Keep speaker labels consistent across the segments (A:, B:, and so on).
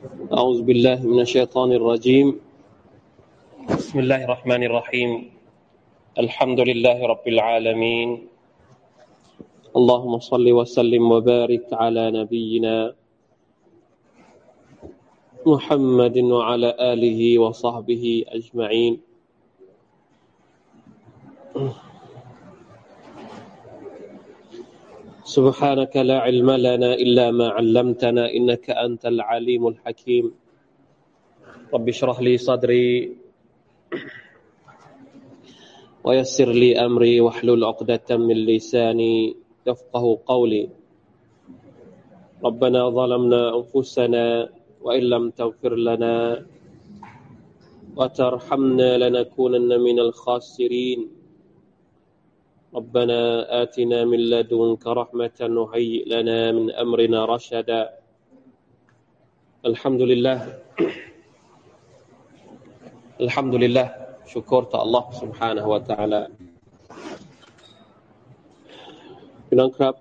A: أعوذ بالله من الشيطان الرجيم. بسم الله الرحمن الرحيم. الحمد لله رب العالمين. اللهم صل وسلم وبارك على نبينا محمد وعلى آله وصحبه أجمعين. سبحانك لا علم لنا إلا ما علمتنا إنك أنت العليم الحكيم. رب اشرح لي صدري ويسر لي أمري واحلل عقدة من لساني يفقه قولي. ربنا ظلمنا أنفسنا وإن لم تغفر لنا وترحمنا لنكونن من الخاسرين. ربنا آتنا من لدنك رحمة وهيئ لنا من أمرنا رشدا الحمد لله الحمد لله شكرت الله سبحانه وتعالى พี่น้องครับ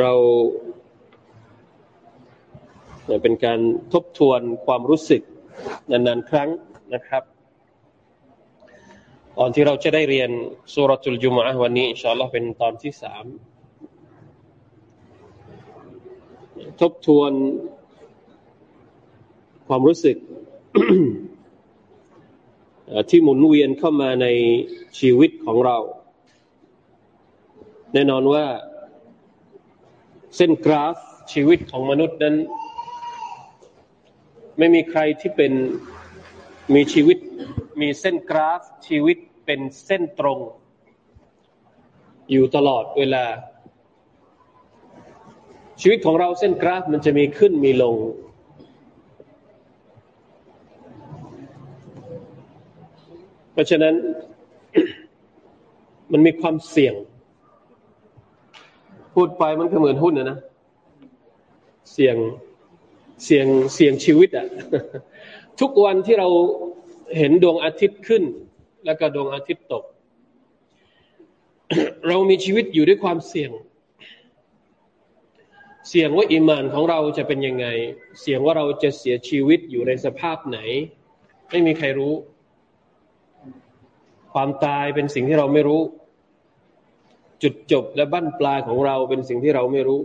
A: เราเป็นการทบทวนความรู้สึก นานๆ ครั้งนะครับตอนที่เราจะได้เรียนสุรทูลจุมะวันนี้อินชาอัลลอฮ์เป็นตอนที่สามทบทวนความรู้สึกที่หมุนเวียนเข้ามาในชีวิตของเรา แน่นอนว่าเส้นกราฟชีวิตของมนุษย์นั้น ไม่มีใครที่เป็นมีชีวิต มีเส้นกราฟ ชีวิตเป็นเส้นตรง อยู่ตลอดเวลา ชีวิตของเราเส้นกราฟมันจะมีขึ้นมีลง เพราะฉะนั้นมันมีความเสี่ยง พูดไปมันก็เหมือนหุ้นนะนะ เสี่ยง เสี่ยงเสี่ยงชีวิตอะทุกวันที่เราเห็นดวงอาทิตย์ขึ้น แล้วก็ดวงอาทิตย์ตก เรามีชีวิตอยู่ด้วยความเสี่ยง เสี่ยงว่าอิมานของเราจะเป็นยังไง เสี่ยงว่าเราจะเสียชีวิตอยู่ในสภาพไหน ไม่มีใครรู้ ความตายเป็นสิ่งที่เราไม่รู้ จุดจบและบั้นปลายของเราเป็นสิ่งที่เราไม่รู้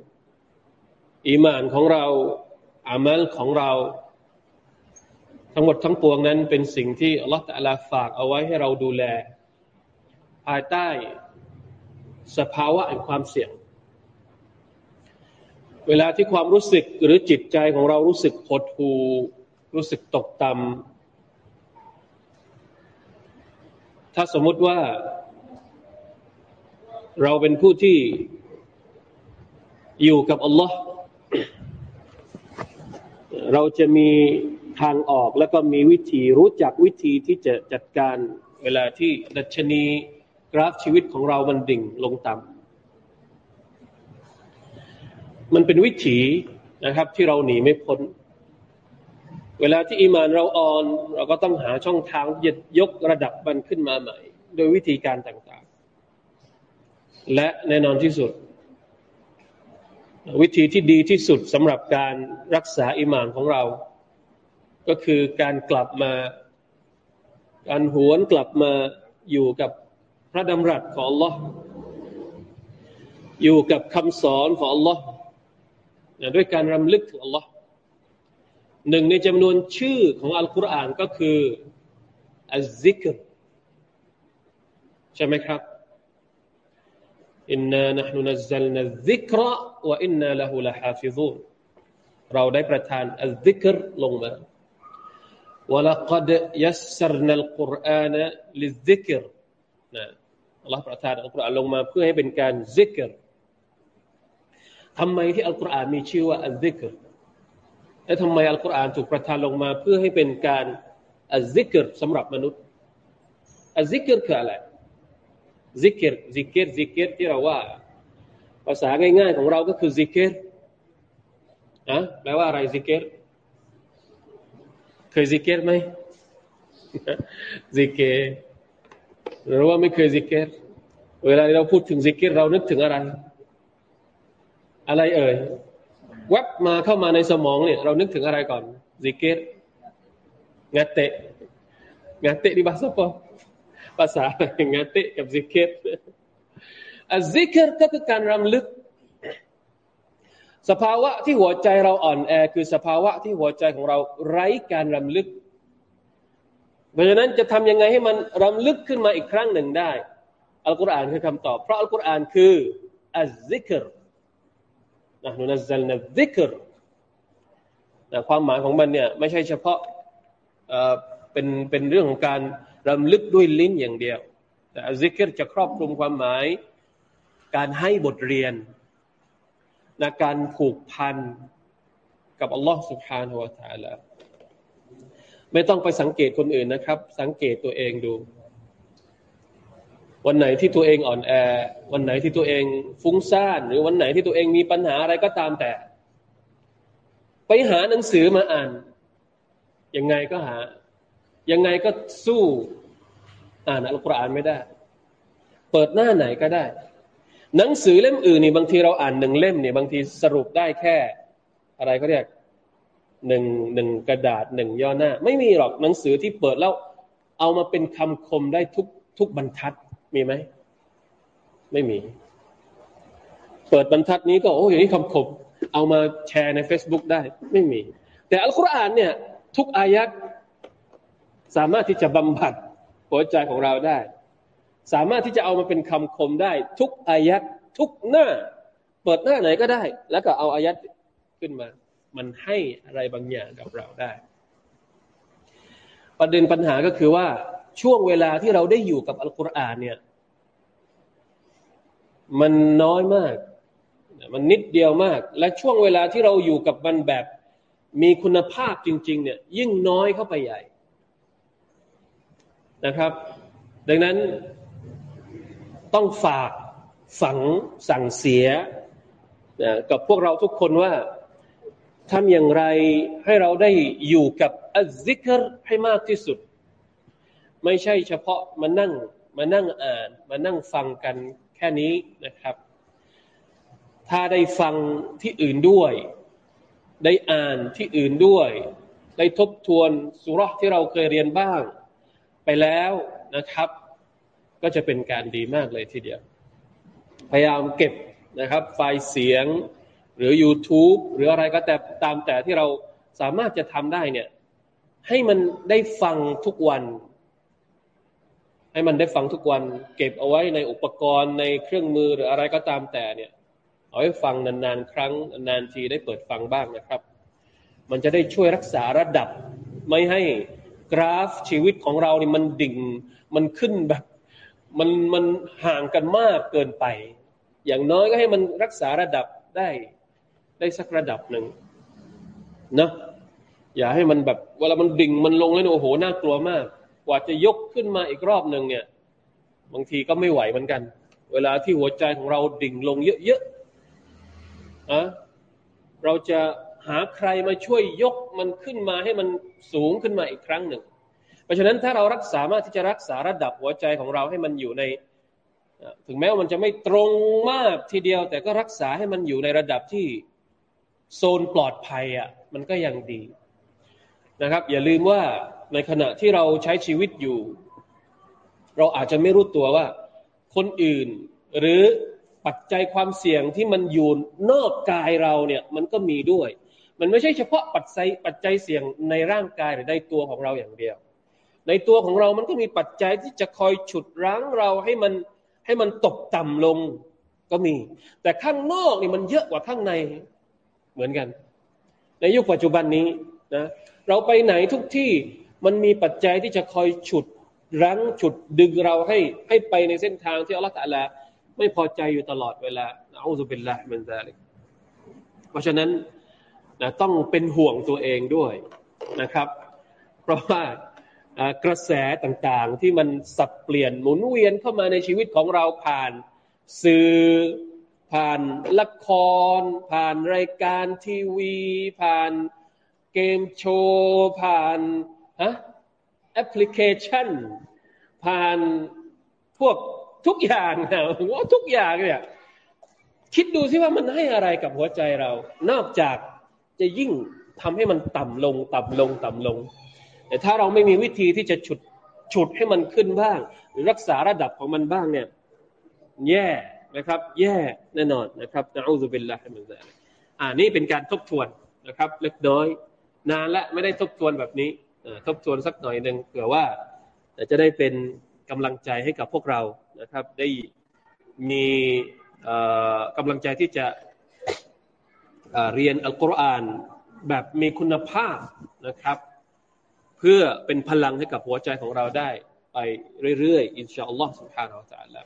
A: อีมานของเรา อามัลของเรา ทั้งหมดทั้งปวงนั้นเป็นสิ่งที่อัลลอฮฺตะลาฝากเอาไว้ให้เราดูแล ภายใต้สภาวะแห่งความเสี่ยง เวลาที่ความรู้สึกหรือจิตใจของเรารู้สึกหดหู่รู้สึกตกต่ำถ้าสมมุติว่า เราเป็นผู้ที่อยู่กับอัลลอฮ์ เราจะมีทางออกแล้วก็มีวิธีรู้จักวิธีที่จะจัดการเวลาที่ดัชนีกราฟชีวิตของเรามันดิ่งลงต่ำมันเป็นวิถีนะครับ ที่เราหนีไม่พ้น เวลาที่อิมานเราอ่อน เราก็ต้องหาช่องทางที่จะยกระดับมันขึ้นมาใหม่ โดยวิธีการต่างๆ และแน่นอนที่สุด วิธีที่ดีที่สุดสำหรับการรักษาอิมานของเรา ก็คือการกลับมา การหวนกลับมาอยู่กับพระดำรัสของ Allah อยู่กับคำสอนของ Allah ด้วยการรำลึกถึง Allah หนึ่งในจำนวนชื่อของอัลกุรอานก็คืออัลซิกรใช่ไหมครับ إنا نحن نزلنا الذكر وإنا له لحافظون เราได้ประทานอัลซิกรลงมาولقد يسرنا القرآنลิซิกรนะอัลลอฮ์ประทานอัลกุรอานลงมาเพื่อให้เป็นการซิกรทำไมที่อัลกุรอานมีชื่อว่าอัลซิกรและทำไมอัลกุรอานถูกประทานลงมาเพื่อให้เป็นการอัลซิกรสำหรับมนุษย์อัลซิกรคืออะไร ซิกเกตซิกเกตซิกเกตที่เราว่า ภาษาง่าย ๆ ของเราก็คือซิกเกตนะแปลว่าอะไรซิกเกตเคยซิกเกตไหมซิกเกตหรือว่าไม่เคยซิกเกตเวลาเราพูดถึงซิกเกตเรานึกถึงอะไร อะไรเอ่ยวับมาเข้ามาในสมองเนี่ยเรานึกถึงอะไรก่อนซิกเกตงาเตะงาเตะ di bahasa apa ภาษางาเตะกับซิกเกตอัลซิกเกตก็คือการรำลึก สภาวะที่หัวใจเราอ่อนแอ คือสภาวะที่หัวใจของเราไร้การรำลึก เพราะฉะนั้นจะทำยังไงให้มันรำลึกขึ้นมาอีกครั้งหนึ่งได้ อัลกุรอานคือคำตอบ เพราะอัลกุรอานคืออัลซิกรนะนุนัซลนัซิกรนะความหมายของมันเนี่ยไม่ใช่เฉพาะเป็นเป็นเรื่องของการ รำลึกด้วยลิ้นอย่างเดียว แต่ซิกเกตจะครอบคลุมความหมาย การให้บทเรียนนะการผูกพันกับอัลลอฮ์สุบฮานหัวตาละไม่ต้องไปสังเกตคนอื่นนะครับ สังเกตตัวเองดู วันไหนที่ตัวเองอ่อนแอ วันไหนที่ตัวเองฟุ้งซ่าน หรือวันไหนที่ตัวเองมีปัญหาอะไรก็ตามแต่ ไปหาหนังสือมาอ่าน ยังไงก็หา ยังไงก็สู้อ่านอัลกุรอานไม่ได้ เปิดหน้าไหนก็ได้ หนังสือเล่มอื่นนี่บางทีเราอ่านหนึ่งเล่มเนี่ยบางทีสรุปได้แค่ อะไรก็เรียกหนึ่งหนึ่งกระดาษหนึ่งย่อหน้า ไม่มีหรอกหนังสือที่เปิดแล้ว เอามาเป็นคำคมได้ทุกทุกบรรทัดมีไหมไม่มี เปิดบรรทัดนี้ก็โอ้อย่างนี้คำคม เอามาแชร์ใน Facebook ได้ ไม่มี แต่อัลกุรอานเนี่ย ทุกอายัด สามารถที่จะบำบัดหัวใจของเราได้ สามารถที่จะเอามาเป็นคำคมได้ ทุกอายัดทุกหน้า เปิดหน้าไหนก็ได้ แล้วก็เอาอายัดขึ้นมา มันให้อะไรบางอย่างกับเราได้ ประเด็นปัญหาก็คือว่าช่วงเวลาที่เราได้อยู่กับอัลกุรอานเนี่ย มันน้อยมาก มันนิดเดียวมาก และช่วงเวลาที่เราอยู่กับมันแบบ มีคุณภาพจริง ๆ เนี่ย ยิ่งน้อยเข้าไปใหญ่ นะครับ ดังนั้นต้องฝากฝังสั่งเสียกับพวกเราทุกคนว่าทำอย่างไรให้เราได้อยู่กับอัลซิกรให้มากที่สุด ไม่ใช่เฉพาะมานั่งมานั่งอ่านมานั่งฟังกันแค่นี้นะครับ ถ้าได้ฟังที่อื่นด้วย ได้อ่านที่อื่นด้วย ได้ทบทวนสุรษที่เราเคยเรียนบ้าง ไปแล้วนะครับ ก็จะเป็นการดีมากเลยทีเดียว พยายามเก็บนะครับ ไฟล์เสียงหรือ YouTube หรืออะไรก็แต่ตามแต่ที่เราสามารถจะทำได้เนี่ย ให้มันได้ฟังทุกวัน ให้มันได้ฟังทุกวัน เก็บเอาไว้ในอุปกรณ์ในเครื่องมือหรืออะไรก็ตามแต่เนี่ย เอาไว้ฟังนานๆครั้งนานทีได้เปิดฟังบ้างนะครับ มันจะได้ช่วยรักษาระดับไม่ให้ กราฟชีวิตของเราเนี่ยมันดิ่ง มันขึ้นแบบ มันมันห่างกันมากเกินไป อย่างน้อยก็ให้มันรักษาระดับได้ได้สักระดับหนึ่งนะอย่าให้มันแบบเวลามันดิ่งมันลงแล้วโอ้โหน่ากลัวมาก กว่าจะยกขึ้นมาอีกรอบหนึ่งเนี่ย บางทีก็ไม่ไหวเหมือนกัน เวลาที่หัวใจของเราดิ่งลงเยอะๆอะเราจะ หาใครมาช่วยยกมันขึ้นมาให้มันสูงขึ้นมาอีกครั้งหนึ่ง เพราะฉะนั้นถ้าเรารักษามารถที่จะรักษาระดับหัวใจของเราให้มันอยู่ใน ถึงแม้ว่ามันจะไม่ตรงมากทีเดียว แต่ก็รักษาให้มันอยู่ในระดับที่โซนปลอดภัยอะมันก็ยังดีนะครับ อย่าลืมว่าในขณะที่เราใช้ชีวิตอยู่ เราอาจจะไม่รู้ตัวว่า คนอื่นหรือปัจจัยความเสี่ยงที่มันอยู่นอกกายเราเนี่ยมันก็มีด้วย มันไม่ใช่เฉพาะปัจจัยปัจจัยเสี่ยงในร่างกายหรือในตัวของเราอย่างเดียว ในตัวของเรามันก็มีปัจจัยที่จะคอยฉุดรั้งเราให้มันให้มันตกต่ำลงก็มี แต่ข้างนอกนี่มันเยอะกว่าข้างในเหมือนกัน ในยุคปัจจุบันนี้นะเราไปไหนทุกที่มันมีปัจจัยที่จะคอยฉุดรั้งฉุดดึงเราให้ให้ไปในเส้นทางที่อัลลอฮฺตะลาไม่พอใจอยู่ตลอดเวลาอัลลอฮฺเป็นละมันซาลิกเพราะฉะนั้น นะต้องเป็นห่วงตัวเองด้วยนะครับ เพราะว่ากระแสต่างๆที่มันสับเปลี่ยนหมุนเวียนเข้ามาในชีวิตของเราผ่าน สื่อผ่านละคร ผ่านรายการทีวี ผ่านเกมโชว์ผ่านฮะแอปพลิเคชัน ผ่านพวกทุกอย่างนะว่าทุกอย่างเนี่ยคิดดูสิว่ามันให้อะไรกับหัวใจเรา นอกจาก จะยิ่งทำให้มันต่ำลง ต่ำลง ต่ำลง แต่ถ้าเราไม่มีวิธีที่จะฉุดฉุดให้มันขึ้นบ้าง หรือรักษาระดับของมันบ้างเนี่ยแย่นะครับ แย่แน่นอนนะครับนะอูซุบิลลาฮิมินซาลิกอ่านี่เป็นการทบทวนนะครับ เล็กน้อย นานและไม่ได้ทบทวนแบบนี้ทบทวนสักหน่อยหนึ่งเผื่อว่าจะได้เป็นกำลังใจให้กับพวกเรานะครับ ได้มีกำลังใจที่จะ เรียนอัลกุรอานแบบมีคุณภาพนะครับ เพื่อเป็นพลังให้กับหัวใจของเราได้ ไปเรื่อยๆอินชาอัลลอฮ์ سبحانه และ تعالى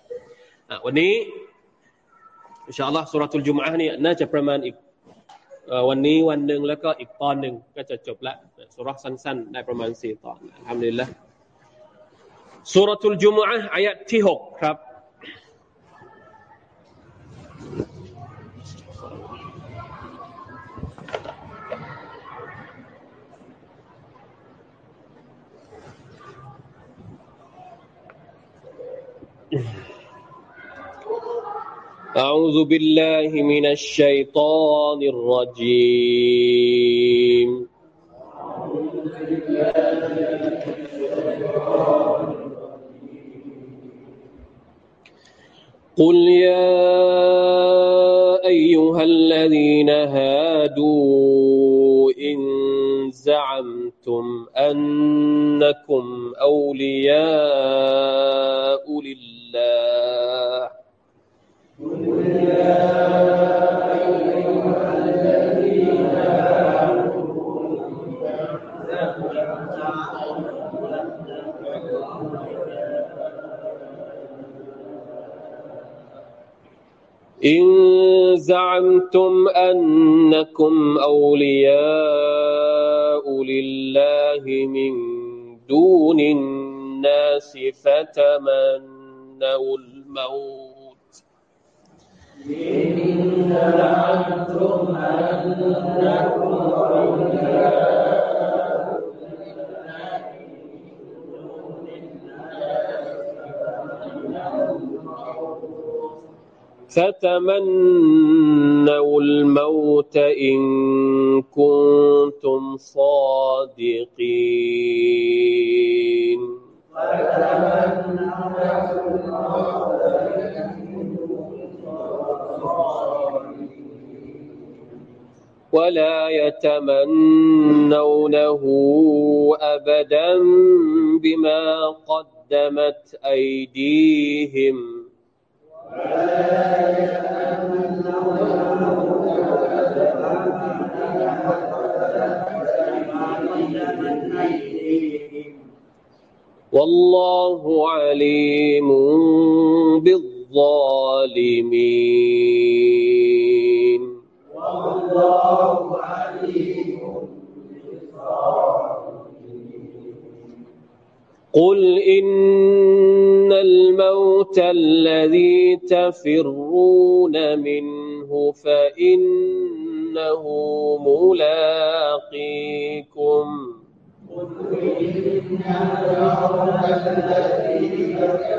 A: วันนี้อินชาอัลลอฮ์สุรทูลจุมอะห์นี่น่าจะประมาณอีกวันนี้วันหนึ่งแล้วก็อีกตอนหนึ่งก็จะจบละสุรสั้นๆได้ประมาณสี่ตอนทำดีละสุรทูลจุมอะห์อายะที่หกครับ أعوذ بالله من الشيطان الرجيم. قل يا أيها الذين هادوا إن زعمتم أنكم أولياء لله إن زعمتم أنكم أولياء لله من دون الناس فتمنوا الموت إن أنكم فتمنوا الموت إن كنتم صادقين. فتمنوا الموت ولا يتمنونه أبدا بما قدمت أيديهم. والله عليم بالظالمين. والله عليم قل إن الموت الذي تفرون منه فإنه ملاقيكم. قل إن الموت الذي تفرون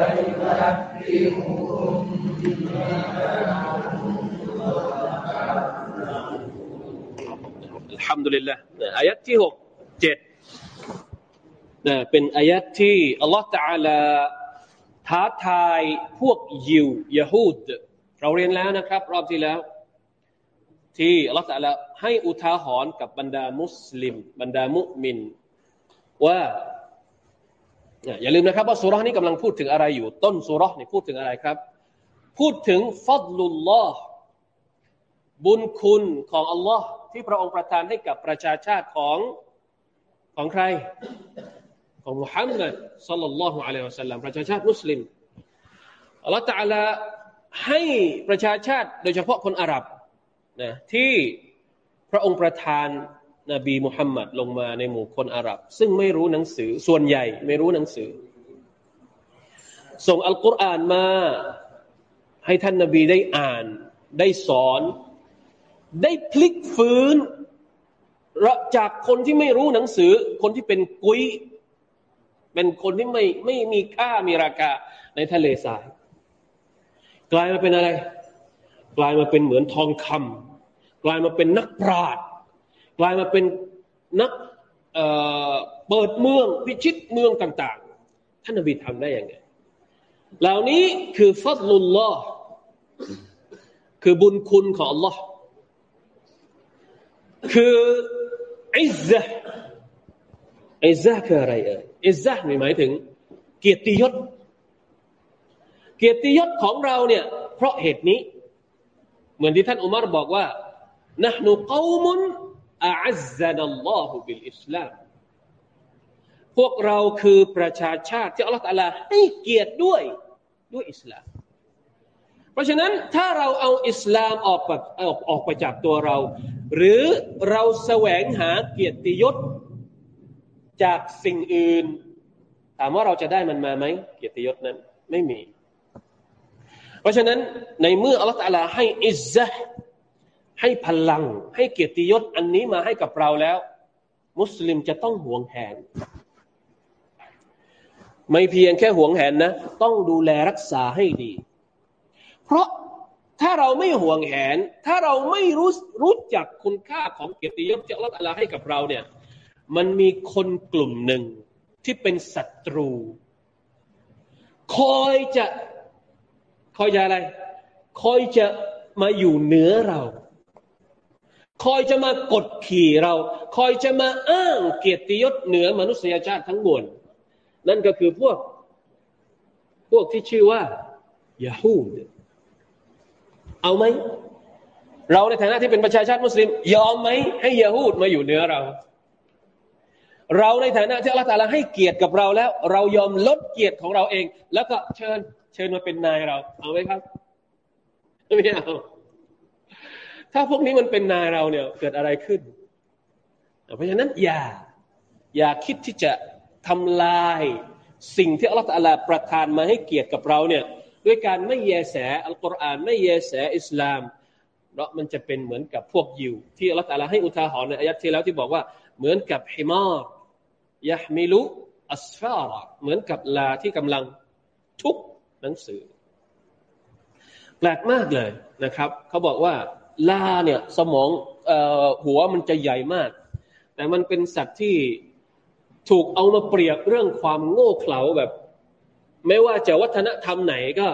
A: อัลฮัมดุลิลละอายะที่หกเจ็ดนะเป็นอายะที่อัลลอฮฺ تعالى ท้าทายพวกยิวยะฮูดเราเรียนแล้วนะครับ รอบที่แล้ว ที่อัลลอฮฺ تعالى ให้อุทาหรณ์กับบรรดามุสลิม บรรดามุมิน ว่า อย่าลืมนะครับว่าสุรานี้กำลังพูดถึงอะไรอยู่ ต้นสุรานี่พูดถึงอะไรครับ พูดถึงฟัดลุลลอฮ์บุญคุณของอัลลอฮ์ที่พระองค์ประทานให้กับประชาชาติของของใคร ของมุฮัมมัดสัลลัลลอฮุอะลัยฮิวะสัลลัมประชาชาติมุสลิมอัลลอฮฺตะลาให้ประชาชาติโดยเฉพาะคนอาหรับนะที่พระองค์ประทาน นบีมุฮัมมัดลงมาในหมู่คนอาหรับ ซึ่งไม่รู้หนังสือส่วนใหญ่ไม่รู้หนังสือ ส่งอัลกุรอานมาให้ท่านนบีได้อ่าน ได้สอน ได้พลิกฟื้นจากคนที่ไม่รู้หนังสือ คนที่เป็นกุ้ยเป็นคนที่ไม่ไม่มีค่ามีราคาในทะเลทราย กลายมาเป็นอะไร กลายมาเป็นเหมือนทองคำกลายมาเป็นนักปราชญ์ กลายมาเป็นนักเเปิดเมืองพิชิตเมืองต่าง ๆ ท่านนบีทำได้ยังไง เหล่านี้คือฟัดลุลลอฮ์คือบุญคุณของ Allah คืออิซซะอิซซะคืออะไรเอ่ยอิซซะหมายถึง เกียรติยศ เกียรติยศของเราเนี่ย เพราะเหตุนี้ เหมือนที่ท่านอุมารบอกว่านะหนูกอมุน อัซซานัลลอฮุบิลอิสลามพวกเราคือประชาชาติที่อัลลอฮฺตะลาให้เกียรติด้วยด้วยอิสลาม เพราะฉะนั้นถ้าเราเอาอิสลามออกไปออกออกไปจากตัวเรา หรือเราแสวงหาเกียรติยศจากสิ่งอื่น ถามว่าเราจะได้มันมาไหมเกียรติยศนั้นไม่มี เพราะฉะนั้นในเมื่ออัลลอฮฺตะลาให้อิซะ ให้พลังให้เกียรติยศอันนี้มาให้กับเราแล้ว มุสลิมจะต้องหวงแหน ไม่เพียงแค่หวงแหนนะ ต้องดูแลรักษาให้ดี เพราะถ้าเราไม่หวงแหน ถ้าเราไม่รู้รู้จักคุณค่าของเกียรติยศที่อัลลอฮฺให้กับเราเนี่ย มันมีคนกลุ่มหนึ่งที่เป็นศัตรู คอยจะคอยจะอะไร คอยจะมาอยู่เหนือเรา คอยจะมากดขี่เรา คอยจะมาอ้างเกียรติยศเหนือมนุษยชาติทั้งมวลนั่นก็คือพวก พวกที่ชื่อว่ายาฮูดเอาไหมเราในฐานะที่เป็นประชาชาติมุสลิม ยอมไหมให้ยาฮูดมาอยู่เหนือเรา เราในฐานะที่อัลลอฮฺตาลาให้เกียรติกับเราแล้ว เรายอมลดเกียรติของเราเอง แล้วก็เชิญ เชิญมาเป็นนายเรา เอาไหมครับไม่เอา ถ้าพวกนี้มันเป็นนายเราเนี่ยเกิดอะไรขึ้น เพราะฉะนั้นอย่า อย่าคิดที่จะทำลายสิ่งที่อัลลอฮฺประทานมาให้เกียรติกับเราเนี่ยด้วยการไม่แยแสอัลกุรอานไม่แยแสอิสลามเพราะมันจะเป็นเหมือนกับพวกยิว ที่อัลลอฮฺให้อุทาหรณ์ในอายะที่แล้วที่บอกว่าเหมือนกับฮิมารยะมิลุอัสฟาระเหมือนกับลาที่กำลังทุกหนังสือ แปลกมากเลยนะครับ เขาบอกว่า ลาเนี่ยสมองอหัวมันจะใหญ่มาก แต่มันเป็นสัตว์ที่ถูกเอามาเปรียบเรื่องความโง่เขลาแบบ ไม่ว่าจะวัฒนธรรมไหนก็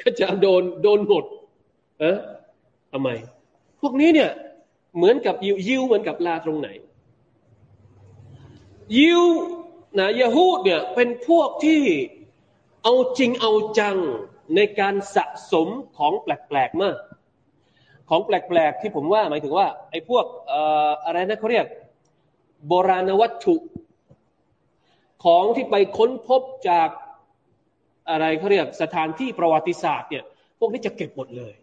A: ก็จะโดนโดนหมดเออทำไม พวกนี้เนี่ยเหมือนกับยิวยิวเหมือนกับลาตรงไหน ยิวนะยาฮูดเนี่ยเป็นพวกที่เอาจริงเอาจังในการสะสมของแปลกๆมาก ของแปลกๆที่ผมว่าหมายถึงว่าไอ้พวกอะไรนะเขาเรียก โบราณวัตถุ ของที่ไปค้นพบจากอะไรเขาเรียกสถานที่ประวัติศาสตร์เนี่ยพวกนี้จะเก็บหมดเลย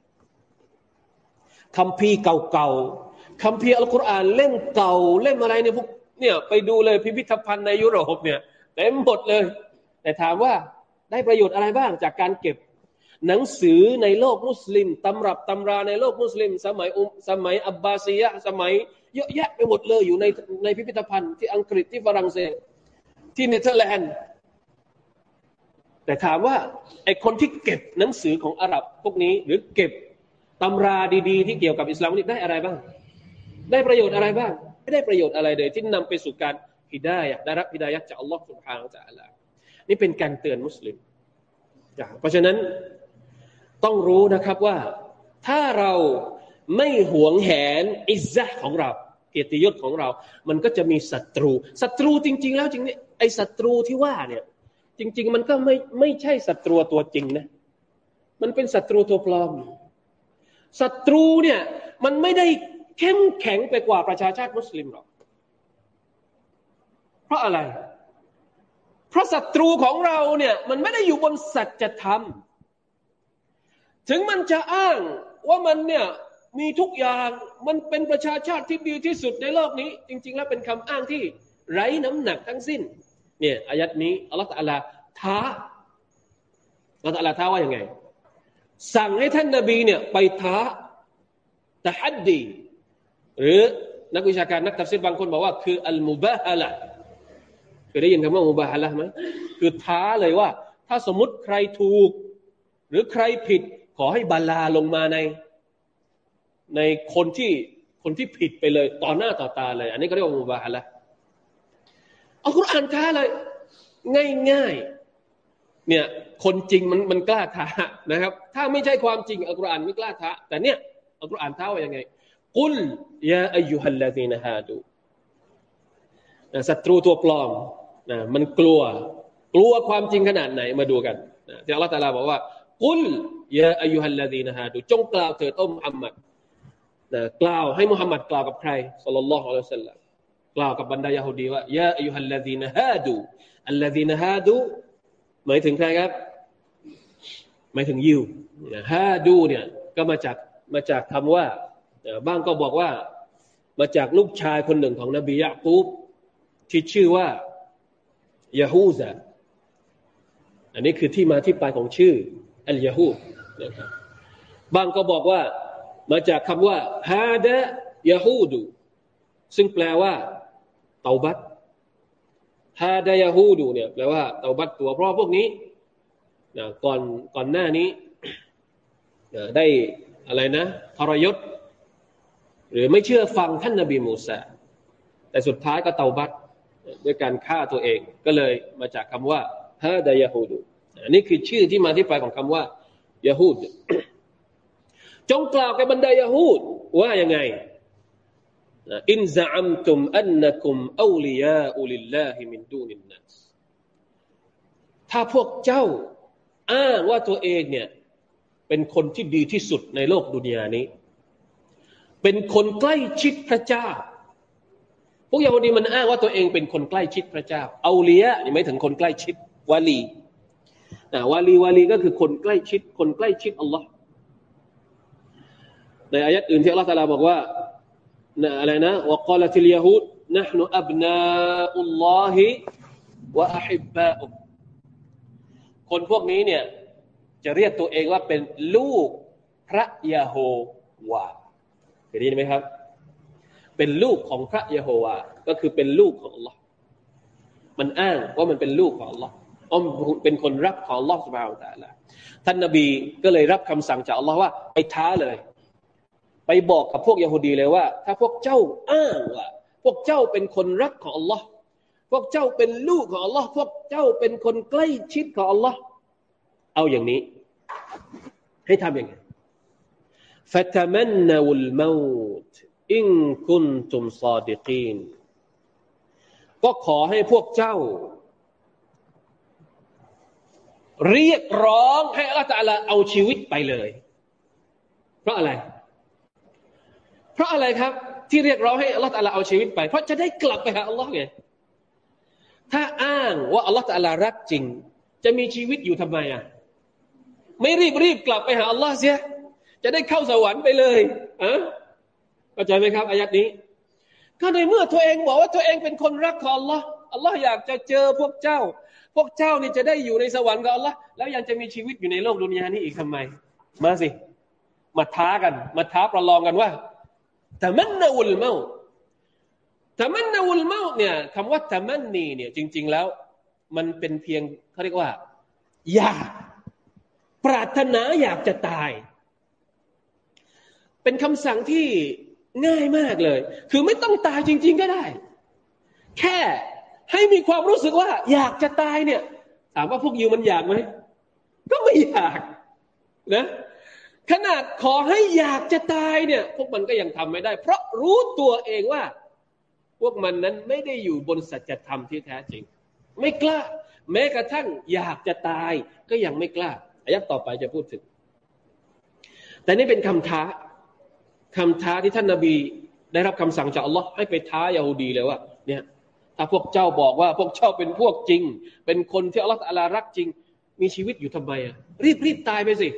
A: คำพีเก่าๆคำพีอัลกุรอานเล่มเก่าเล่มอะไรเนี่ยพวกเนี่ยไปดูเลยพิพิธภัณฑ์ในยุโรปเนี่ยเต็มหมดเลย แต่ถามว่าได้ประโยชน์อะไรบ้างจากการเก็บ หนังสือในโลกมุสลิมตำรับตำราในโลกมุสลิม สมัยอุสมัยอับบาซียะสมัยเยอะแยะไปหมดเลยอยู่ในในพิพิธภัณฑ์ที่อังกฤษที่ฝรั่งเศสที่เนเธอร์แลนด์แต่ถามว่าไอคนที่เก็บหนังสือของอาหรับพวกนี้ หรือเก็บตำราดีๆ ที่เกี่ยวกับอิสลามนี่ได้อะไรบ้าง ได้ประโยชน์อะไรบ้าง ไม่ได้ประโยชน์อะไรเลย ที่นำไปสู่การฮิดายะได้รับฮิดายะจากอัลลอฮฺสุบฮานาอัลลอฮฺนี่เป็นการเตือนมุสลิม เพราะฉะนั้น ต้องรู้นะครับว่าถ้าเราไม่หวงแหนอิซะของเรา เกียรติยศของเรา มันก็จะมีศัตรูศัตรูจริง ๆ แล้วจริงนี่ไอ้ศัตรูที่ว่าเนี่ย จริง ๆ มันก็ไม่ไม่ใช่ศัตรูตัวจริงนะ มันเป็นศัตรูตัวปลอมศัตรูเนี่ยมันไม่ได้เข้มแข็งไปกว่าประชาชาติมุสลิมหรอกเพราะอะไร เพราะศัตรูของเราเนี่ย มันไม่ได้อยู่บนสัจธรรม ถึงมันจะอ้างว่ามันเนี่ยมีทุกอย่างมันเป็นประชาชาติที่ดีที่สุดในโลกนี้ จริง ๆ แล้วเป็นคำอ้างที่ไร้น้ำหนักทั้งสิ้น เนี่ยอายัดนี้อัลลอฮฺตะลาท้าอัลลอฮฺตะลาท้าว่าอย่างไง สั่งให้ท่านนาบีเนี่ยไปท้าตะฮัดดี หรือนักวิชาการนักตัฟซีรบางคนบอกว่า คืออัลมุบาฮะละเคยได้ยินคำว่ามุบาฮะละไหมคือท้าเลยว่า ถ้าสมมติใครถูก หรือใครผิด ขอให้บาลาลงมาใน ในคนที่คนที่ผิดไปเลยต่อหน้าต่อตาเลย อันนี้ก็เรียกว่ามุบาฮะละเอาคุรานท้าเลย ง่ายๆเนี่ย คนจริงมันมันกล้าท้านะครับ ถ้าไม่ใช่ความจริงอัลกุรอานไม่กล้าท้าแต่เนี่ยอัลกุรอานท้าว่ายังไงกุลยาอายุฮัลลาซีนฮาดูศัตรูตัวปลอมนะมันกลัว กลัวความจริงขนาดไหนมาดูกันนะที่อัลลอฮฺตาลาบอกว่า กุลยาอายุฮัลลาซีนะฮาดูจงกล่าวเถิดโอ้มุฮัมมัดนะกล่าวให้มุฮัมมัดกล่าวกับใครสัลลัลลอฮุอะลัยฮิสัลลัมกล่าวกับบรรดายาฮูดีว่ายาอายุฮัลลาซีนะฮาดูอัลลาซีนฮาดูหมายถึงใครครับ หมายถึงยิวฮาดูเนี่ยก็มาจากมาจากคำว่าบ้างก็บอกว่ามาจากลูกชายคนหนึ่งของนบียะกูบที่ชื่อว่ายาฮูซาอันนี้คือที่มาที่ไปของชื่อ อัลยาฮูนะครับบางก็บอกว่ามาจากคำว่าฮาดะยาฮูดูซึ่งแปลว่าเตาบัตฮาดะยาฮูดูเนี่ยแปลว่าเตาบัตตัวเพราะพวกนี้นะก่อนก่อนหน้านี้ได้อะไรนะทรยศ หรือไม่เชื่อฟังท่านนบีมูซาแต่สุดท้ายก็เตาบัตด้วยการฆ่าตัวเอง ก็เลยมาจากคำว่าฮาดายาฮูดู อันนี้คือชื่อที่มาที่ไปของคำว่ายาฮูดจงกล่าวกับบรรดายาฮูดว่ายังไงอินซะอัมตุมอันนักุมอูลียาอุลิลลาฮิมินดูนินนัสถ้าพวกเจ้าอ้างว่าตัวเองเนี่ย เป็นคนที่ดีที่สุดในโลกดุนยานี้ เป็นคนใกล้ชิดพระเจ้า พวกยาฮูดีมันอ้างว่าตัวเองเป็นคนใกล้ชิดพระเจ้าเอาเลียนี่ไม่ถึงคนใกล้ชิดวาลี วาลีวาลีก็คือคนใกล้ชิด คนใกล้ชิดอัลลอฮ์ในอายัดอื่นที่อัลลอฮ์ตาลาบอกว่าอะไรนะวกาลติลยาฮูด نحن أبناء الله وأحباؤه คนพวกนี้เนี่ยจะเรียกตัวเองว่าเป็นลูกพระยาโฮวาเคยได้ยินไหมครับ เป็นลูกของพระเยโฮวา ก็คือเป็นลูกของ Allah มันอ้างว่ามันเป็นลูกของ Allah อ้อมเป็นคนรักของ Allah สุบฮาวตะละท่านนบีก็เลยรับคำสั่งจาก Allah ว่าไปท้าเลย ไปบอกกับพวกยโฮดีเลยว่า ถ้าพวกเจ้าอ้างว่าพวกเจ้าเป็นคนรักของ Allah พวกเจ้าเป็นลูกของ Allah พวกเจ้าเป็นคนใกล้ชิดของ Allah เอาอย่างนี้ ให้ทำอย่างไง فتمنوا الموت إن كنتم صادقين ก็ขอให้พวกเจ้า เรียกร้องให้อัลลอฮฺเอาชีวิตไปเลย เพราะอะไร เพราะอะไรครับ ที่เรียกร้องให้อัลลอฮฺเอาชีวิตไป เพราะจะได้กลับไปหาอัลลอฮ์ไงถ้าอ้างว่าอัลลอฮฺรักจริง จะมีชีวิตอยู่ทำไมอะไม่รีบรีบกลับไปหาอัลลอฮ์เสียจะได้เข้าสวรรค์ไปเลยอะเข้าใจไหมครับอายัดนี้ก็ในเมื่อตัวเองบอกว่าตัวเองเป็นคนรักของ Allah อัลลอฮ์อยากจะเจอพวกเจ้า พวกเจ้านี่จะได้อยู่ในสวรรค์กับอัลลอฮ์แล้วยังจะมีชีวิตอยู่ในโลกดุนยานี้อีกทำไม มาสิ มาท้ากัน มาท้าประลองกันว่าแต่มันนาอุลเมาแต่มันนาอุลเมาเนี่ยคำว่าแต่มันนีเนี่ย จริง ๆแล้ว มันเป็นเพียงเขาเรียกว่า อยากปรารถนาอยากจะตาย เป็นคำสั่งที่ง่ายมากเลย คือไม่ต้องตายจริง ๆ ก็ได้ แค่ ให้มีความรู้สึกว่า อยากจะตายเนี่ย ถามว่าพวกยูมันอยากไหมก็ไม่อยากนะขนาดขอให้อยากจะตายเนี่ย พวกมันก็ยังทำไม่ได้ เพราะรู้ตัวเองว่า พวกมันนั้นไม่ได้อยู่บนสัจธรรมที่แท้จริง ไม่กล้า แม้กระทั่งอยากจะตายก็ยังไม่กล้าอายักต่อไปจะพูดถึง แต่นี่เป็นคำท้าคำท้าที่ท่านนาบี ได้รับคำสั่งจากอัลลอฮ์ให้ไปท้ายาฮูดีเลยว่าเนี่ย ถ้าพวกเจ้าบอกว่าพวกเจ้าเป็นพวกจริง เป็นคนที่อัลลอฮ์อัลลรักจริง มีชีวิตอยู่ทำไมอะรีบรีบตายไปสิ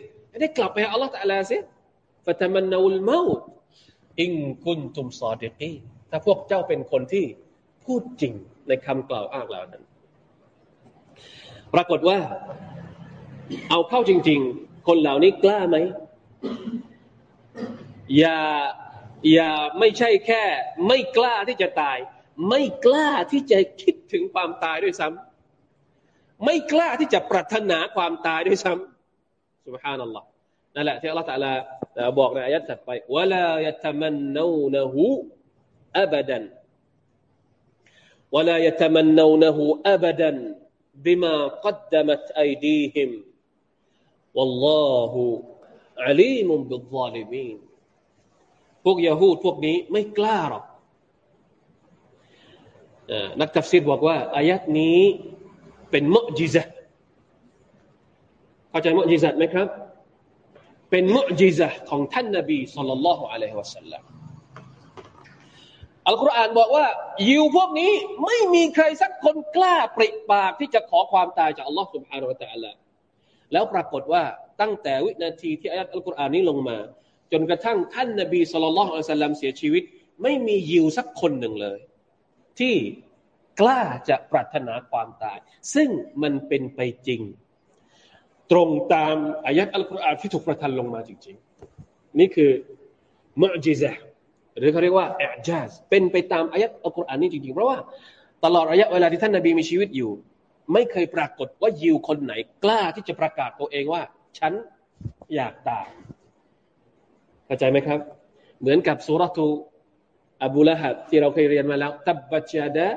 A: ได้กลับไปหาอัลลอฮ์อัลลอฮ์สิฟะตมันนาอุลเมาอิงกุนตุมซอดิกีถ้าพวกเจ้าเป็นคนที่พูดจริงในคำกล่าวอ้างเหล่านั้น ปรากฏว่า เอาเข้าจริง ๆ คนเหล่านี้กล้าไหมอย่าอย่าไม่ใช่แค่ ไม่กล้าที่จะตาย ไม่กล้าที่จะคิดถึงความตายด้วยซ้ำ ไม่กล้าที่จะปรารถนาความตายด้วยซ้ำสุบฮานัลลอฮ์นั่นแหละที่อัลลอฮฺตะลาบอกในอายะห์ถัดไปวะลายะตมันนูนะฮูอับดัน ولا يتمنونه أبدا بما قدمت أيديهم والله عليم بالظالمين พวกยาฮูดพวกนี้ไม่กล้าหรอก นักตัฟซีรบอกว่าอายัดนี้เป็นมุจิซะเข้าใจมุจิซะไหมครับ เป็นมุจิซะของท่านนบีสุลต่านละฮ์อะลัยฮิวะสัลลัมอัลกุรอานบอกว่า ยิวพวกนี้ไม่มีใครสักคนกล้าปริปากที่จะขอความตายจากอัลลอฮ์สุบฮานาอัลลอฮ์แล้วปรากฏว่าตั้งแต่วินาทีที่อายัดอัลกุรอานนี้ลงมา จนกระทั่งท่านนบีสุลต่านละฮ์อะลัยฮิวะสัลลัมเสียชีวิต ไม่มียิวสักคนหนึ่งเลย ที่กล้าจะปรารถนาความตาย ซึ่งมันเป็นไปจริง ตรงตามอายัดอัลกุรอานที่ถูกประทานลงมาจริง ๆ นี่คือมุจิซะหรือเขาเรียกว่าเอจาสเป็นไปตามอายัดอัลกุรอานนี้จริงๆ เพราะว่าตลอดระยะเวลาที่ท่านนบีมีชีวิตอยู่ ไม่เคยปรากฏว่ายิวคนไหน กล้าที่จะประกาศตัวเองว่า ฉันอยากตายเข้าใจไหมครับ เหมือนกับสุรทู อบูละฮับที่เราเคยเรียนมาแล้วตับบัจดะ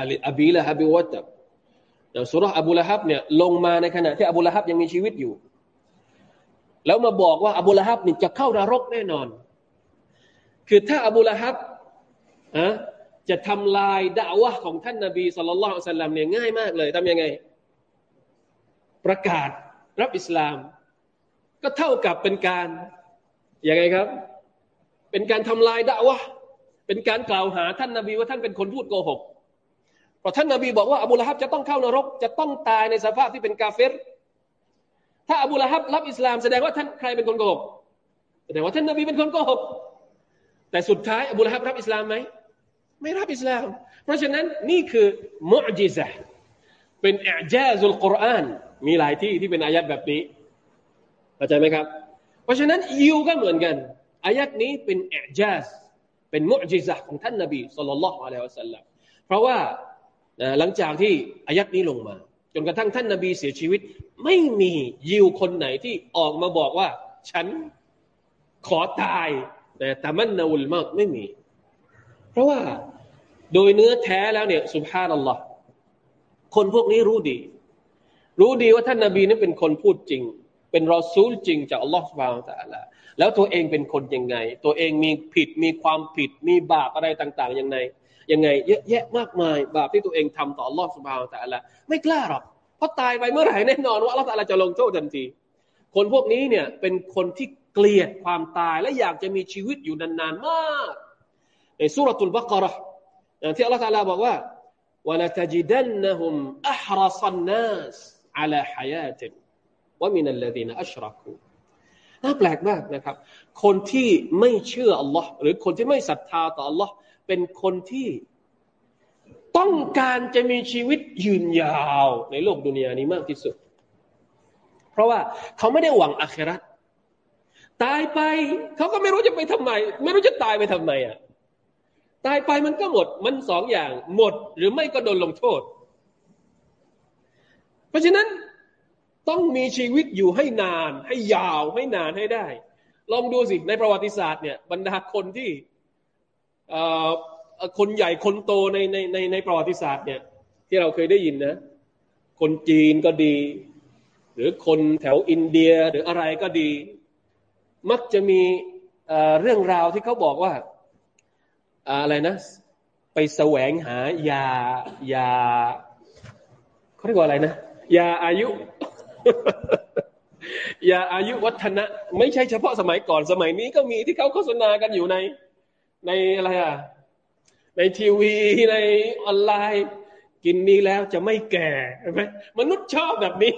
A: อัลอบีละฮับิวัตบสุรอบูละฮับเนี่ยลงมาในขณะที่อบูละฮับยังมีชีวิตอยู่ แล้วมาบอกว่าอบูละฮับนี่จะเข้านรกแน่นอน คือถ้าอบูละฮับอะจะทำลายด่าวะของท่านนาบีสุลต่านสัลลัมเนี่ยง่ายมากเลยทำยังไง ประกาศรับอิสลาม ก็เท่ากับเป็นการยังไงครับ เป็นการทำลายด่าวะเป็นการกล่าวหาท่านนาบีว่าท่านเป็นคนพูดโกหกเพราะท่านนาบีบอกว่าอบูละฮับจะต้องเข้านรก จะต้องตายในสภาพที่เป็นกาเฟรถ้าอบูละฮับรับอิสลามแสดงว่าท่านใครเป็นคนโกหกแสดงว่าท่านนาบีเป็นคนโกหกแต่สุดท้ายอบูละฮับรับอิสลามไหมไม่รับอิสลาม เพราะฉะนั้นนี่คือมุอจิซะเป็นอิจาซุลกุรอานมีหลายที่ที่เป็นอายัดแบบนี้เข้าใจไหมครับ เพราะฉะนั้นยิวก็เหมือนกัน อายัดนี้เป็นเอจาสเป็นมุจิซะของท่านนบีสุลต่านละฮ์อะลัยฮิวสัลลัมเพราะว่าหลังจากที่อายัดนี้ลงมา จนกระทั่งท่านนบีเสียชีวิต ไม่มียิวคนไหนที่ออกมาบอกว่า ฉันขอตายแต่ตามันนาอุลมากไม่มี เพราะว่าโดยเนื้อแท้แล้วเนี่ยสุภาพนัลลอฮ์คนพวกนี้รู้ดี รู้ดีว่าท่านนบีนั้นเป็นคนพูดจริง เป็นรอซูลจริงจากอัลลอฮฺสุบฮานตะอัลล แล้วตัวเองเป็นคนยังไง ตัวเองมีผิดมีความผิดมีบาปอะไรต่างๆยังไงยังไง เยอะแยะมากมาย บาปที่ตัวเองทำต่ออัลลอฮฺสุบฮานตะอัลลไม่กล้าหรอกเพราะตายไปเมื่อไหร่แน่นอนว่าอัลลอฮฺตะอัลลจะลงโทษทันที คนพวกนี้เนี่ยเป็นคนที่เกลียดความตายและอยากจะมีชีวิตอยู่นานๆมากในสุรทูลบักระอย่างที่อัลลอฮฺตะอัลลบอกว่า ولتجدنهم أحرص الناس على حياة ว่ามี น่าแปลกมากนะครับ คนที่ไม่เชื่ออัลลอฮ์หรือคนที่ไม่ศรัทธาต่ออัลลอฮ์เป็นคนที่ต้องการจะมีชีวิตยืนยาวในโลกดุนยานี้มากที่สุด เพราะว่าเขาไม่ได้หวังอาคราตายไป เขาก็ไม่รู้จะไปทำไม ไม่รู้จะตายไปทำไมอะตายไปมันก็หมดมันสองอย่าง หมดหรือไม่ก็โดนลงโทษ เพราะฉะนั้น ต้องมีชีวิตอยู่ให้นาน ให้ยาวให้นานให้ได้ ลองดูสิในประวัติศาสตร์เนี่ยบรรดาคนที่คนใหญ่คนโตในในในในประวัติศาสตร์เนี่ยที่เราเคยได้ยินนะ คนจีนก็ดี หรือคนแถวอินเดียหรืออะไรก็ดี มักจะมีเรื่องราวที่เขาบอกว่าอะไรนะ ไปแสวงหายายาเขาเรียกว่าอะไรนะยาอายุ ย่าอายุวัฒนะ ไม่ใช่เฉพาะสมัยก่อนสมัยนี้ก็มีที่เขาโฆษณากันอยู่ใน ในอะไรอะในทีวีในออนไลน์ กินนี้แล้วจะไม่แก่ใช่ไหมมนุษย์ชอบแบบนี้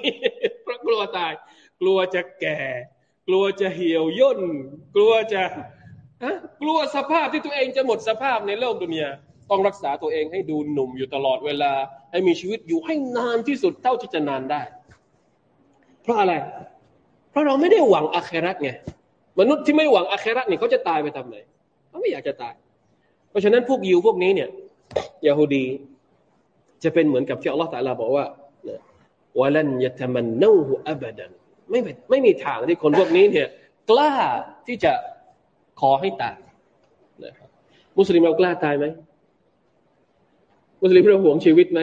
A: เพราะกลัวตาย กลัวจะแก่ กลัวจะเหี่ยวย่น กลัวจะกลัวสภาพที่ตัวเองจะหมดสภาพในโลกดุนยาต้องรักษาตัวเองให้ดูหนุ่มอยู่ตลอดเวลา ให้มีชีวิตอยู่ให้นานที่สุดเท่าที่จะนานได้ เพราะอะไร เพราะเราไม่ได้หวังอาคราตไงมนุษย์ที่ไม่หวังอาคราตเนี่ยเขาจะตายไปทำไหนเขาไม่อยากจะตาย เพราะฉะนั้นพวกยิวพวกนี้เนี่ยยาฮูดี จะเป็นเหมือนกับที่อัลลอฮฺตะลาบอกว่าวลันยะตมันนูฮุอับดันไม่ไม่มีทางที่คนพวกนี้เนี่ยกล้าที่จะขอให้ตายนะครับมุสลิมเรากล้าตายไหมมุสลิมเราหวงชีวิตไหม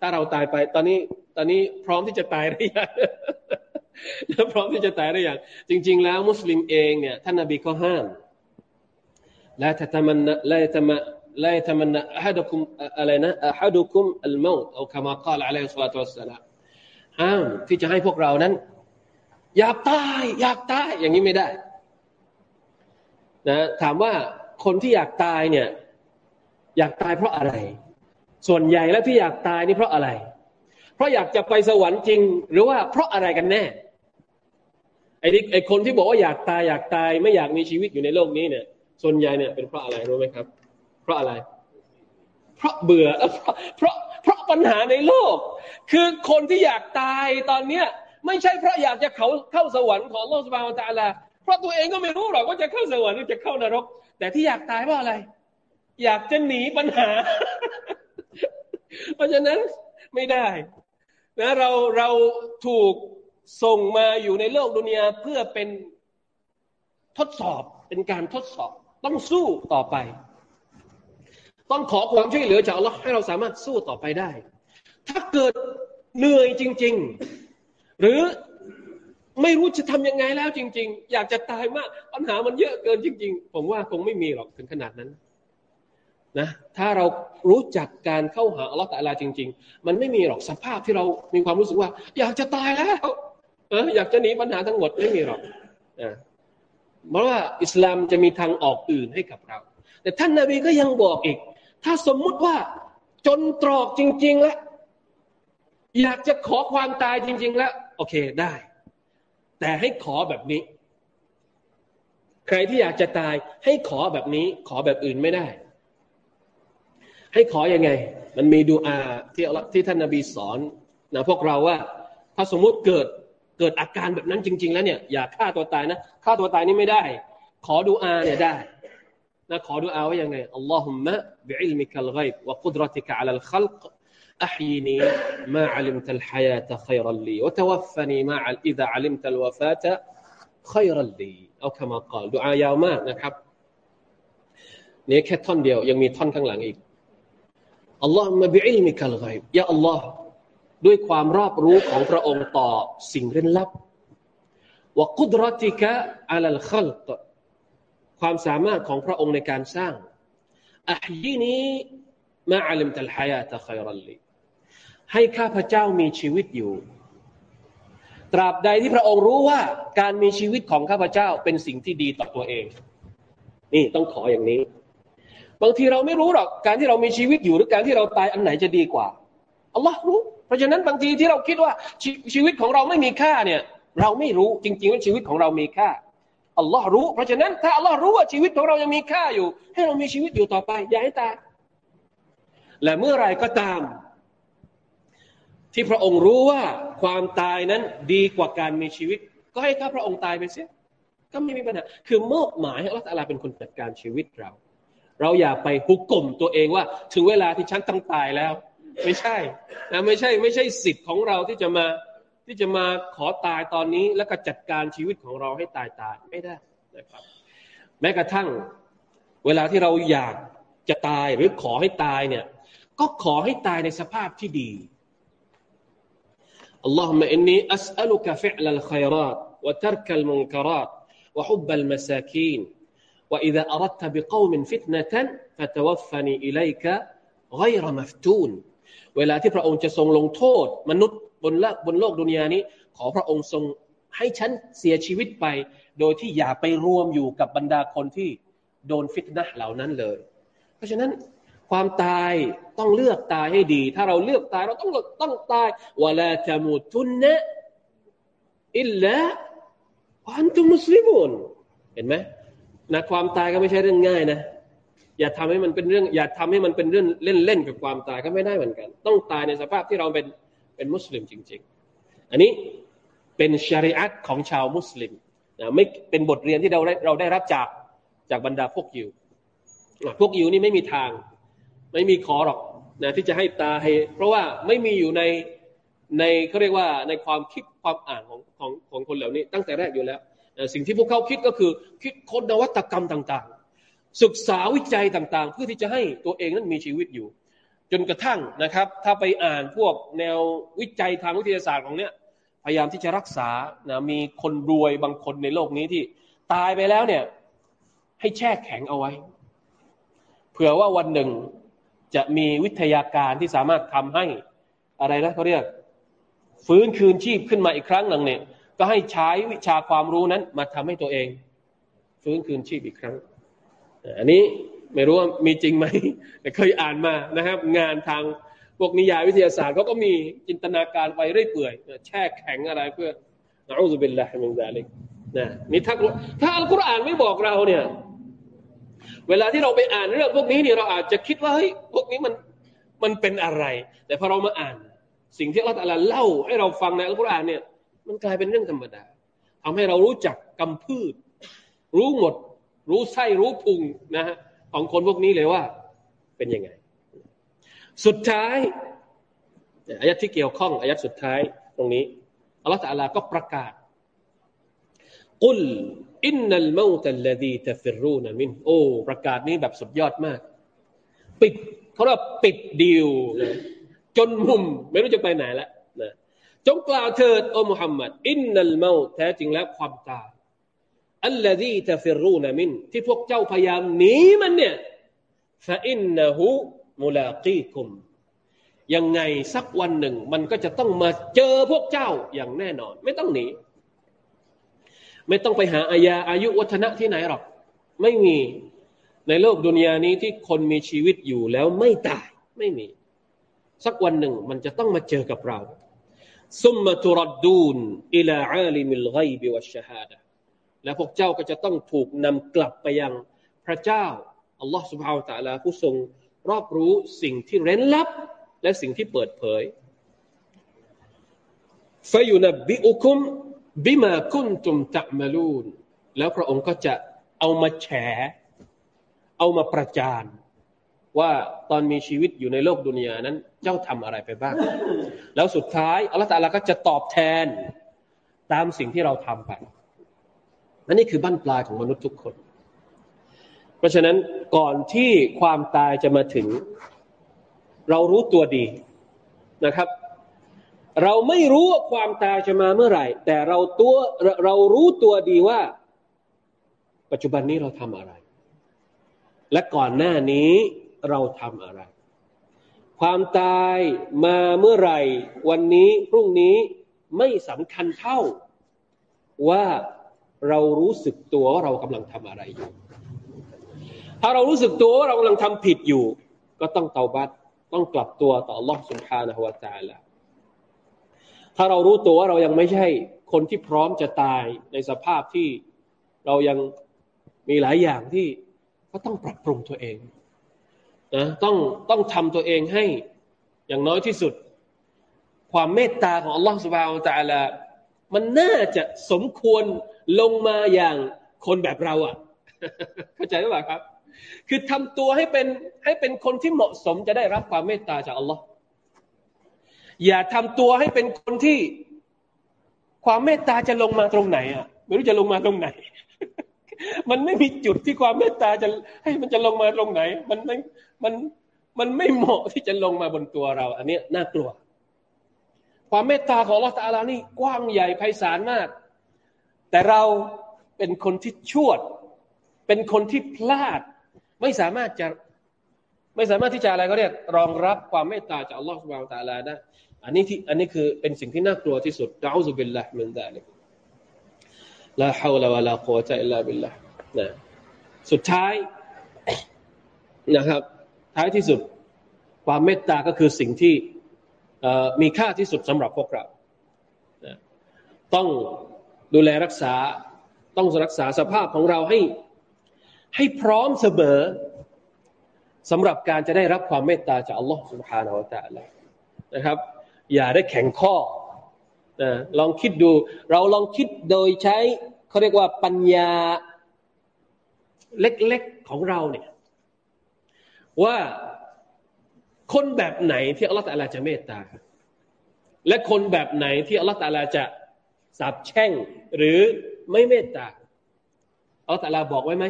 A: ถ้าเราตายไป ตอนนี้ ตอนนี้พร้อมที่จะตายหรือยังพร้อมที่จะตายหรือยังจริง ๆ แล้ว มุสลิมเองเนี่ยท่านนบีก็ห้ามละตะมันละตะมะ لا يتمنى أحدكم علينا أحدكم الموت أو كما قال عليه الصلاة والسلام ห้ามที่จะให้พวกเรานั้น อยากตายอยากตายอย่างนี้ไม่ได้นะถามว่าคนที่อยากตายเนี่ย อยากตายเพราะอะไร ส่วนใหญ่แล้วที่อยากตายนี่เพราะอะไร เพ ราะอยากจะไปสวรรค์จริง หรือว่าเพราะอะไรกันแน่ไอ้นี่ไอ้คนที่บอกว่าอยากตายอยากตายไม่อยากมีชีวิตอยู่ในโลกนี้เนี่ย ส่วนใหญ่เนี่ยเป็นเพราะอะไรรู้ไหมครับ เพราะอะไร เพราะเบื่อเพราะเพราะปัญหาในโลก คือคนที่อยากตายตอนเนี้ย ไม่ใช่เพราะอยากจะเขาเข้าสวรรค์ของโลกสบายตาลาเพราะตัวเองก็ไม่รู้หรอกว่าจะเข้าสวรรค์หรือจะเข้านรก แต่ที่อยากตายเพราะอะไร อยากจะหนีปัญหา เพราะฉะนั้นไม่ได้ นะเราเราถูกส่งมาอยู่ในโลกดุนยาเพื่อเป็นทดสอบเป็นการทดสอบ ต้องสู้ต่อไป ต้องขอความช่วยเหลือจากอัลลอฮ์ให้เราสามารถสู้ต่อไปได้ ถ้าเกิดเหนื่อยจริง ๆ หรือไม่รู้จะทำยังไงแล้วจริง ๆ อยากจะตายมาก ปัญหามันเยอะเกินจริง ๆ ผมว่าคงไม่มีหรอกถึงขนาดนั้น นะถ้าเรารู้จักการเข้าหาอัลลอฮฺตะลาจริง ๆ มันไม่มีหรอกสภาพที่เรามีความรู้สึกว่า อยากจะตายแล้วเอออยากจะหนีปัญหาทั้งหมดไม่มีหรอกนะเพราะว่าอิสลามจะมีทางออกอื่นให้กับเรา แต่ท่านนาบีก็ยังบอกอีก ถ้าสมมุติว่าจนตรอกจริง ๆ แล้ว อยากจะขอความตายจริง ๆ แล้ว โอเคได้ แต่ให้ขอแบบนี้ ใครที่อยากจะตายให้ขอแบบนี้ ขอแบบอื่นไม่ได้ ให้ขออยังไง มันมีดูอาที่ที่ท่านนาบีสอนนะพวกเราว่า ถ้าสมมุติเกิดเกิดอาการแบบนั้นจริง ๆ แล้วเนี่ยอย่าฆ่าตัวตายนะฆ่าตัวตายนี่ไม่ได้ ขอดูอาเนี่ยได้นะขอดูอาว่ายังไงอัลลอฮุมะบิอิลมิกัลไกบวะกุดรติกะอัลลคัลก أحيني ما علمت الحياة خيرا لي وتوفني ما إذا علمت الوفاة خيرا لي أو كما قال ดูอายาวมากนะครับนี่แค่ท่อนเดียวยังมีท่อนข้างหลังอีก อัลลอฮ์มาบิอิลมิกัลไกบยาอัลลอฮ์ด้วยความรอบรู้ของพระองค์ต่อสิ่งเร้นลับวกุดรติกะอัลลคัลกความสามารถของพระองค์ในการสร้างอัพยีนีมาอัลิมตัลฮายาตะขัยรัลลีให้ข้าพเจ้ามีชีวิตอยู่ ตราบใดที่พระองค์รู้ว่าการมีชีวิตของข้าพเจ้าเป็นสิ่งที่ดีต่อตัวเอง นี่ต้องขออย่างนี้ บางทีเราไม่รู้หรอกการที่เรามีชีวิตอยู่หรือการที่เราตายอันไหนจะดีกว่าอัลลอฮ์รู้ เพราะฉะนั้นบางทีที่เราคิดว่าชชีวิตของเราไม่มีค่าเนี่ย เราไม่รู้จริงๆว่าชีวิตของเรามีค่าอัลลอฮ์รู้ เพราะฉะนั้นถ้าอัลลอฮ์รู้ว่าชีวิตของเรายังมีค่าอยู่ ให้เรามีชีวิตอยู่ต่อไป อย่าให้ตายและเมื่อไรก็ตาม ที่พระองค์รู้ว่าความตายนั้นดีกว่าการมีชีวิต ก็ให้ข้าพระองค์ตายไปเสียก็ไม่มีปัญหาคือมอบหมายให้อัลลอฮฺเป็นคนจัดการชีวิตเรา เราอย่าไปฮุกกลมตัวเองว่า ถึงเวลาที่ฉันต้องตายแล้ว ไม่ใช่นะไม่ใช่ ไม่ใช่สิทธิ์ของเราที่จะมาที่จะมาขอตายตอนนี้ แล้วก็จัดการชีวิตของเราให้ตายตายไม่ได้นะครับ แม้กระทั่ง เวลาที่เราอยากจะตายหรือขอให้ตายเนี่ย ก็ขอให้ตายในสภาพที่ดีอัลลอฮฺมะอินนีอัสอัลุกะฟิลลัลขัยรอตวะทัรกัลมุนการัตวะฮุบบัลมาซาคีน وإذا أردت بقوم فتنة فتوفني إليك غير مفتون เวลาที่พระองค์จะทรงลงโทษ มนุษย์บนโลกบนโลกดุนยานี้ ขอพระองค์ทรงให้ฉันเสียชีวิตไป โดยที่อย่าไปรวมอยู่กับบรรดาคนที่ โดนฟิตนะเหล่านั้นเลย เพราะฉะนั้นความตายต้องเลือกตายให้ดี ถ้าเราเลือกตายเราต้องต้องตายวลาจมุตุนนะอิลละอันตุมุสลิมุนเห็นไหม นะความตายก็ไม่ใช่เรื่องง่ายนะอย่าทำให้มันเป็นเรื่อง อย่าทำให้มันเป็นเรื่องเล่นๆกับความตายก็ไม่ได้เหมือนกัน ต้องตายในสภาพที่เราเป็นเป็นมุสลิมจริง ๆ อันนี้เป็นชาริอัตของชาวมุสลิมนะไม่เป็นบทเรียนที่เราได้เราได้รับจากจากบรรดาพวกยิวพวกยิวนี่ไม่มีทาง ไม่มีขอหรอกนะที่จะให้ตายเพราะว่าไม่มีอยู่ในในเขาเรียกว่าในความคิดความอ่านของของของคนเหล่านี้ ตั้งแต่แรกอยู่แล้ว สิ่งที่พวกเขาคิดก็คือคิดค้นนวัตกรรมต่างๆ ศึกษาวิจัยต่างๆ เพื่อที่จะให้ตัวเองนั้นมีชีวิตอยู่ จนกระทั่งนะครับ ถ้าไปอ่านพวกแนววิจัยทางวิทยาศาสตร์ของเนี้ยพยายามที่จะรักษานะมีคนรวยบางคนในโลกนี้ที่ตายไปแล้วเนี่ย ให้แช่แข็งเอาไว้ เผื่อว่าวันหนึ่งจะมีวิทยาการที่สามารถทำให้อะไรนะเขาเรียก ฟื้นคืนชีพขึ้นมาอีกครั้งหนึ่งเนี่ย ก็ให้ใช้วิชาความรู้นั้นมาทำให้ตัวเอง ฟื้นคืนชีพอีกครั้ง อันนี้ไม่รู้ว่ามีจริงไหมแต่เคยอ่านมานะครับ งานทางพวกนิยายวิทยาศาสตร์เขาก็มีจินตนาการไปเรื่อยเปื่อยแช่แข็งอะไรเพื่อนะอูซุบิลลาฮิมินซาลิกนะนี่ถ้าถ้าอัลกุรอานไม่บอกเราเนี่ย เวลาที่เราไปอ่านเรื่องพวกนี้เนี่ยเราอาจจะคิดว่าเฮ้ยพวกนี้มันมันเป็นอะไร แต่พอเรามาอ่าน สิ่งที่อัลลอฮฺเล่าให้เราฟังในอัลกุรอานเนี่ย มันกลายเป็นเรื่องธรรมดาทำให้เรารู้จักกำพืช รู้หมด รู้ไส้รู้พุงนะฮะของคนพวกนี้เลยว่า เป็นยังไง สุดท้ายอายัดที่เกี่ยวข้องอายัดสุดท้ายตรงนี้อัลลอฮฺตะลาก็ประกาศกุลอินนัลมาตัลลดีตฟิรูนมินโอ้ ประกาศนี้แบบสุดยอดมาก ปิดเขาเรียกปิดดีลจนมุม ไม่รู้จะไปไหนแล้วนะ จงกล่าวเถิดโอ้มุฮัมมัดอินนัลเมาแท้จริงแล้วความตายอัลลอฮีตะฟิรูนมิน ที่พวกเจ้าพยายามหนีมันเนี่ยฟาอินนะฮูมุลากีคุมยังไงสักวันหนึ่ง มันก็จะต้องมาเจอพวกเจ้าอย่างแน่นอน ไม่ต้องหนี ไม่ต้องไปหาอายาอายุวัฒนะที่ไหนหรอก ไม่มีในโลกดุนยานี้ที่คนมีชีวิตอยู่แล้วไม่ตายไม่มี สักวันหนึ่งมันจะต้องมาเจอกับเรา ซุมมาตุรดดูนอิลาอาลิมิลไกบิวัชชฮาดะและพวกเจ้าก็จะต้องถูกนำกลับไปยังพระเจ้าอัลลอฮฺสุบฮาวตะลาผู้ทรงรอบรู้สิ่งที่เร้นลับ และสิ่งที่เปิดเผยฟยุนบิอุคุมบิมาคุนตุมตะมลูนแล้วพระองค์ก็จะเอามาแฉ เอามาประจาน ว่าตอนมีชีวิตอยู่ในโลกดุนยานั้น เจ้าทำอะไรไปบ้าง แล้วสุดท้ายอัลลอฮฺก็จะตอบแทนตามสิ่งที่เราทำไปนั่นนี่คือบั้นปลายของมนุษย์ทุกคน เพราะฉะนั้นก่อนที่ความตายจะมาถึง เรารู้ตัวดีนะครับ เราไม่รู้ว่าความตายจะมาเมื่อไหร่ แต่เราตัวเรารู้ตัวดีว่า ปัจจุบันนี้เราทำอะไร และก่อนหน้านี้เราทำอะไร ความตายมาเมื่อไหร่ วันนี้พรุ่งนี้ไม่สำคัญเท่า ว่าเรารู้สึกตัวว่าเรากำลังทำอะไรอยู่ ถ้าเรารู้สึกตัวว่าเรากำลังทำผิดอยู่ ก็ต้องเตาบัตต้องกลับตัวต่อ Allah سبحانه และ تعالى ถ้าเรารู้ตัวว่าเรายังไม่ใช่คนที่พร้อมจะตายในสภาพที่เรายังมีหลายอย่างที่ก็ต้องปรับปรุงตัวเอง นะต้องต้องทำตัวเองให้อย่างน้อยที่สุด ความเมตตาของอัลลอฮฺสุบาวตาละมันน่าจะสมควรลงมาอย่างคนแบบเราอะ่ะ เข้าใจหรือเปล่าครับ คือทำตัวให้เป็นให้เป็นคนที่เหมาะสมจะได้รับความเมตตาจากอัลลอฮ์อย่าทำตัวให้เป็นคนที่ความเมตตาจะลงมาตรงไหนอะ่ะ ไม่รู้จะลงมาตรงไหน มันไม่มีจุดที่ความเมตตาจะให้มันจะลงมาตรงไหน มันไม่มันมันไม่เหมาะที่จะลงมาบนตัวเรา อันนี้น่ากลัว ความเมตตาของลอตาลานี่กว้างใหญ่ไพศาลมาก แต่เราเป็นคนที่ชั่วเป็นคนที่พลาด ไม่สามารถจะไม่สามารถที่จะอะไรก็เรียกรองรับความเมตตาจากอัลลอฮฺสุบานตะลาได้ อันนี้ที่อันนี้คือเป็นสิ่งที่น่ากลัวที่สุดดาอุบิลละมินดาลิก ลาฮาวลาวะลากุวะตะอิลลาบิลละนะ สุดท้ายนะครับ ท้ายที่สุด ความเมตตาก็คือสิ่งที่มีค่าที่สุดสำหรับพวกเราต้องดูแลรักษาต้องรักษาสภาพของเราให้ให้พร้อมเสมอสำหรับการจะได้รับความเมตตาจากอัลลอฮฺ سبحانه และ تعالى นะครับ อย่าได้แข็งข้อนะ ลองคิดดู เราลองคิดโดยใช้เขาเรียกว่าปัญญาเล็กๆของเราเนี่ยว่าคนแบบไหนที่อัลลอฮฺตาลาจะเมตตา และคนแบบไหนที่อัลลอฮฺตาลาจะสาบแช่ง หรือไม่เมตตาอัลลอฮฺตาลาบอกไว้ไหม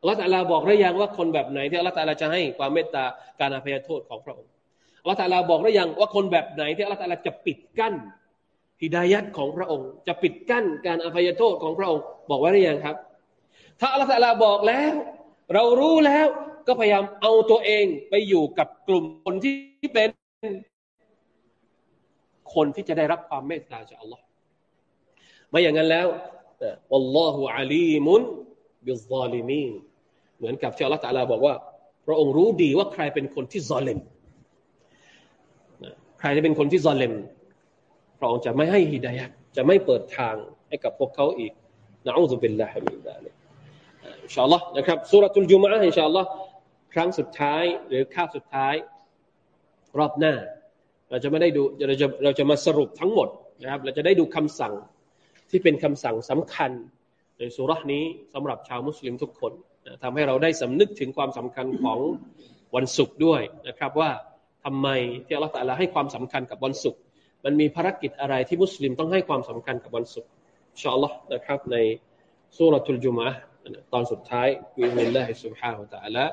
A: อัลลอฮฺตาลาบอกหรือยังว่าคนแบบไหนที่อัลลอฮฺตาลาจะให้ความเมตตาการอภัยโทษของพระองค์อัลลอฮฺตาลาบอกหรือยังว่าคนแบบไหนที่อัลลอฮฺตาลาจะปิดกั้น ฮิดายัดของพระองค์ จะปิดกั้นการอภัยโทษของพระองค์ บอกไว้หรือยังครับ ถ้าอัลลอฮฺบอกแล้ว เรารู้แล้วก็พยายามเอาตัวเองไปอยู่กับกลุ่มคนที่เป็น คนที่จะได้รับความเมตตาจากอัลลอฮ์ไม่อย่างนั้นแล้วอัลลอฮฺอาลีมุนบิซาลิมีเหมือนกับที่อัลลอฮฺตาลาบอกว่า พระองค์รู้ดีว่าใครเป็นคนที่ซอเลมใครจะเป็นคนที่ซอเลม พระองค์จะไม่ให้هدايةจะไม่เปิดทางให้กับพวกเขาอีกنعوذ بالله من ذلك إن شاء اللهนะครับسورة الجمعة إن شاء اللهครั้งสุดท้ายหรือคาบสุดท้ายรอบหน้า เราจะไม่ได้ดูเราจะเราจะมาสรุปทั้งหมดนะครับเราจะได้ดูคำสั่งที่เป็นคำสั่งสำคัญในซูเราะฮ์นี้สำหรับชาวมุสลิมทุกคนทำให้เราได้สำนึกถึงความสำคัญของวันศุกร์ด้วยนะครับว่าทำไมที่อัลลอฮฺตะลาให้ความสำคัญกับวันศุกร์ มันมีภารกิจอะไรที่มุสลิมต้องให้ความสำคัญกับวันศุกร์ชอัลลอฮ์นะครับในสุรทุลจุมะตอนสุดท้ายบิอิลลาฮิ سبحانه และ تعالى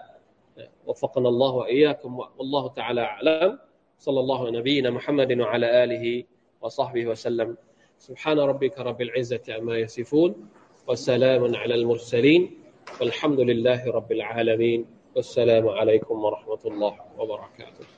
A: وفقنا الله وإياكم والله تعالى أعلم صلى الله على نبينا محمد وعلى آله وصحبه وسلم سبحان ربك رب العزة عما يصفون وسلام على المرسلين والحمد لله رب العالمين والسلام عليكم ورحمة الله وبركاته